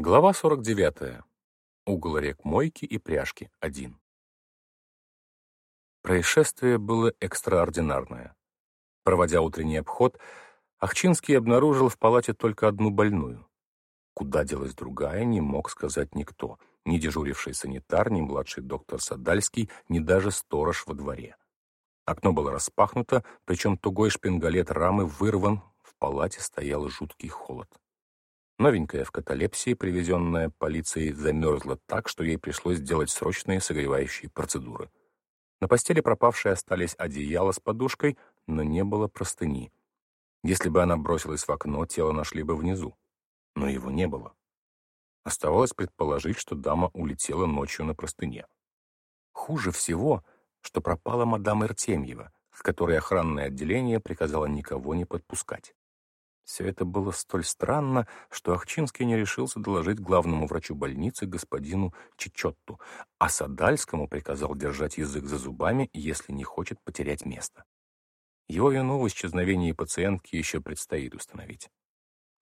Глава 49. Угол рек Мойки и Пряжки. 1. Происшествие было экстраординарное. Проводя утренний обход, Ахчинский обнаружил в палате только одну больную. Куда делась другая, не мог сказать никто. Ни дежуривший санитар, ни младший доктор Садальский, ни даже сторож во дворе. Окно было распахнуто, причем тугой шпингалет рамы вырван, в палате стоял жуткий холод. Новенькая в каталепсии, привезенная полицией, замерзла так, что ей пришлось сделать срочные согревающие процедуры. На постели пропавшей остались одеяло с подушкой, но не было простыни. Если бы она бросилась в окно, тело нашли бы внизу. Но его не было. Оставалось предположить, что дама улетела ночью на простыне. Хуже всего, что пропала мадам Иртемьева, к которой охранное отделение приказало никого не подпускать. Все это было столь странно, что Ахчинский не решился доложить главному врачу больницы господину Чичотту, а Садальскому приказал держать язык за зубами, если не хочет потерять место. Его вину в исчезновении пациентки еще предстоит установить.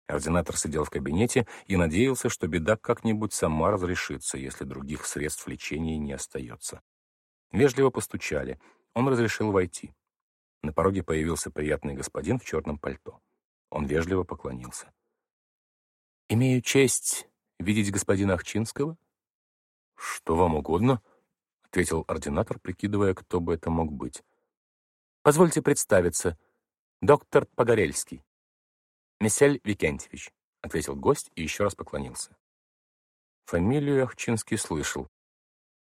Ординатор сидел в кабинете и надеялся, что беда как-нибудь сама разрешится, если других средств лечения не остается. Вежливо постучали. Он разрешил войти. На пороге появился приятный господин в черном пальто. Он вежливо поклонился. «Имею честь видеть господина Ахчинского?» «Что вам угодно?» — ответил ординатор, прикидывая, кто бы это мог быть. «Позвольте представиться. Доктор Погорельский». «Месель Викентьевич», — ответил гость и еще раз поклонился. Фамилию Ахчинский слышал.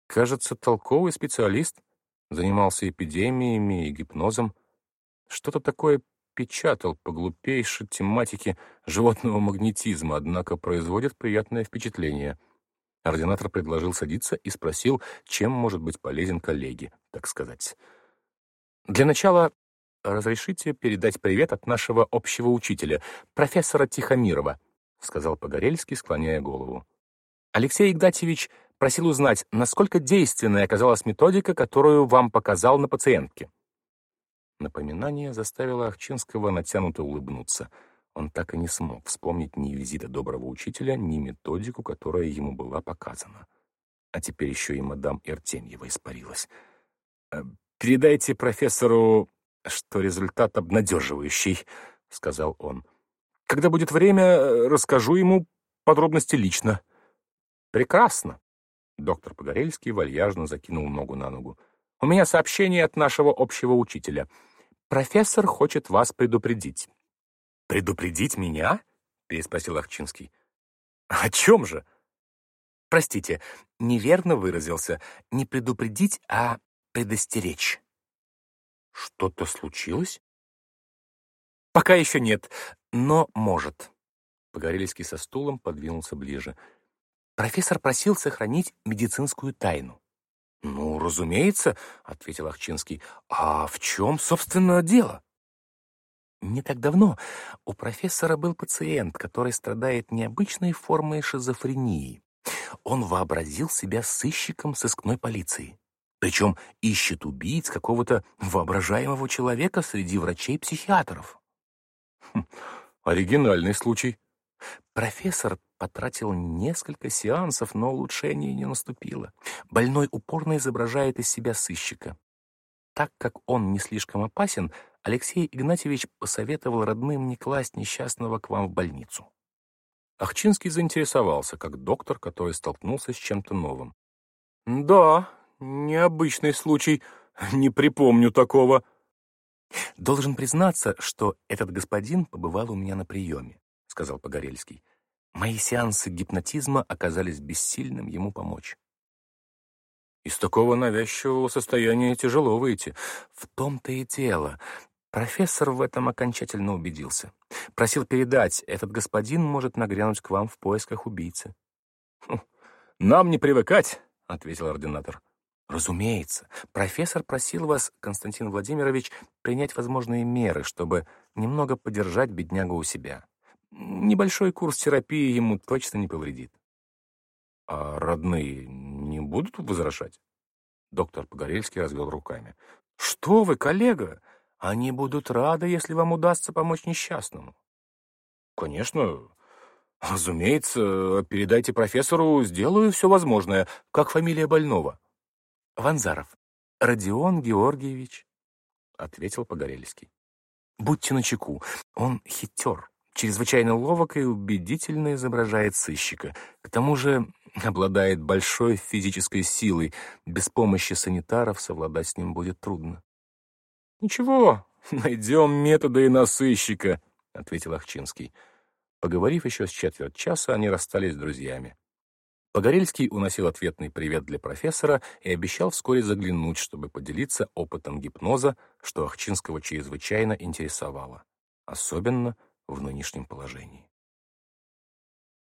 Кажется, толковый специалист, занимался эпидемиями и гипнозом. Что-то такое печатал по глупейшей тематике животного магнетизма, однако производит приятное впечатление. Ординатор предложил садиться и спросил, чем может быть полезен коллеге, так сказать. «Для начала разрешите передать привет от нашего общего учителя, профессора Тихомирова», сказал Погорельский, склоняя голову. «Алексей Игнатьевич просил узнать, насколько действенной оказалась методика, которую вам показал на пациентке». Напоминание заставило Ахчинского натянуто улыбнуться. Он так и не смог вспомнить ни визита доброго учителя, ни методику, которая ему была показана. А теперь еще и мадам Иртемьева испарилась. «Э, «Передайте профессору, что результат обнадеживающий», — сказал он. «Когда будет время, расскажу ему подробности лично». «Прекрасно», — доктор Погорельский вальяжно закинул ногу на ногу. «У меня сообщение от нашего общего учителя». Профессор хочет вас предупредить». «Предупредить меня?» — переспросил Ахчинский. «О чем же?» «Простите, неверно выразился. Не предупредить, а предостеречь». «Что-то случилось?» «Пока еще нет, но может». Погорельский со стулом подвинулся ближе. Профессор просил сохранить медицинскую тайну. «Ну, разумеется», — ответил Ахчинский. «А в чем, собственно, дело?» Не так давно у профессора был пациент, который страдает необычной формой шизофрении. Он вообразил себя сыщиком сыскной полиции. Причем ищет убийц какого-то воображаемого человека среди врачей-психиатров. Хм, оригинальный случай. Профессор потратил несколько сеансов, но улучшение не наступило. Больной упорно изображает из себя сыщика. Так как он не слишком опасен, Алексей Игнатьевич посоветовал родным не класть несчастного к вам в больницу. Ахчинский заинтересовался, как доктор, который столкнулся с чем-то новым. «Да, необычный случай. Не припомню такого». «Должен признаться, что этот господин побывал у меня на приеме», — сказал Погорельский. Мои сеансы гипнотизма оказались бессильным ему помочь. Из такого навязчивого состояния тяжело выйти. В том-то и дело. Профессор в этом окончательно убедился. Просил передать, этот господин может нагрянуть к вам в поисках убийцы. «Хм, «Нам не привыкать», — ответил ординатор. «Разумеется. Профессор просил вас, Константин Владимирович, принять возможные меры, чтобы немного подержать беднягу у себя. Небольшой курс терапии ему точно не повредит. А родные не будут возражать? Доктор Погорельский развел руками. Что вы, коллега? Они будут рады, если вам удастся помочь несчастному. Конечно, Разумеется, передайте профессору, сделаю все возможное. Как фамилия больного? Ванзаров. Родион Георгиевич, — ответил Погорельский. Будьте начеку, он хитер, чрезвычайно ловок и убедительно изображает сыщика. К тому же обладает большой физической силой. Без помощи санитаров совладать с ним будет трудно. «Ничего, найдем методы и на сыщика», — ответил Ахчинский. Поговорив еще с четверть часа, они расстались с друзьями. Погорельский уносил ответный привет для профессора и обещал вскоре заглянуть, чтобы поделиться опытом гипноза, что Ахчинского чрезвычайно интересовало, особенно в нынешнем положении.